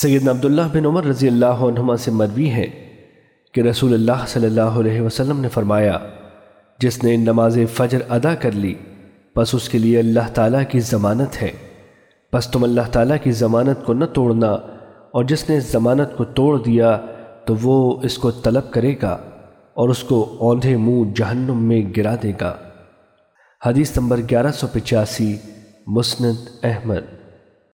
سیدنا عبداللہ بن عمر رضی اللہ عنہما سے مروی ہے کہ رسول اللہ صلی اللہ علیہ وسلم نے فرمایا، جس نے نماز فجر ادا کر لی بس اس کے لیے اللہ تعالیٰ کی ضمانت ہے۔ بس تم اللہ تعالیٰ کی ضمانت کو نہ توڑنا، اور جس نے ضمانت کو توڑ دیا، تو وہ اس کو طلب کرے گا، اور اس کو اوندھے منہ جہنم میں گرا دے گا۔ حدیث نمبر گیارہ سو پچاسی، مسند احمد۔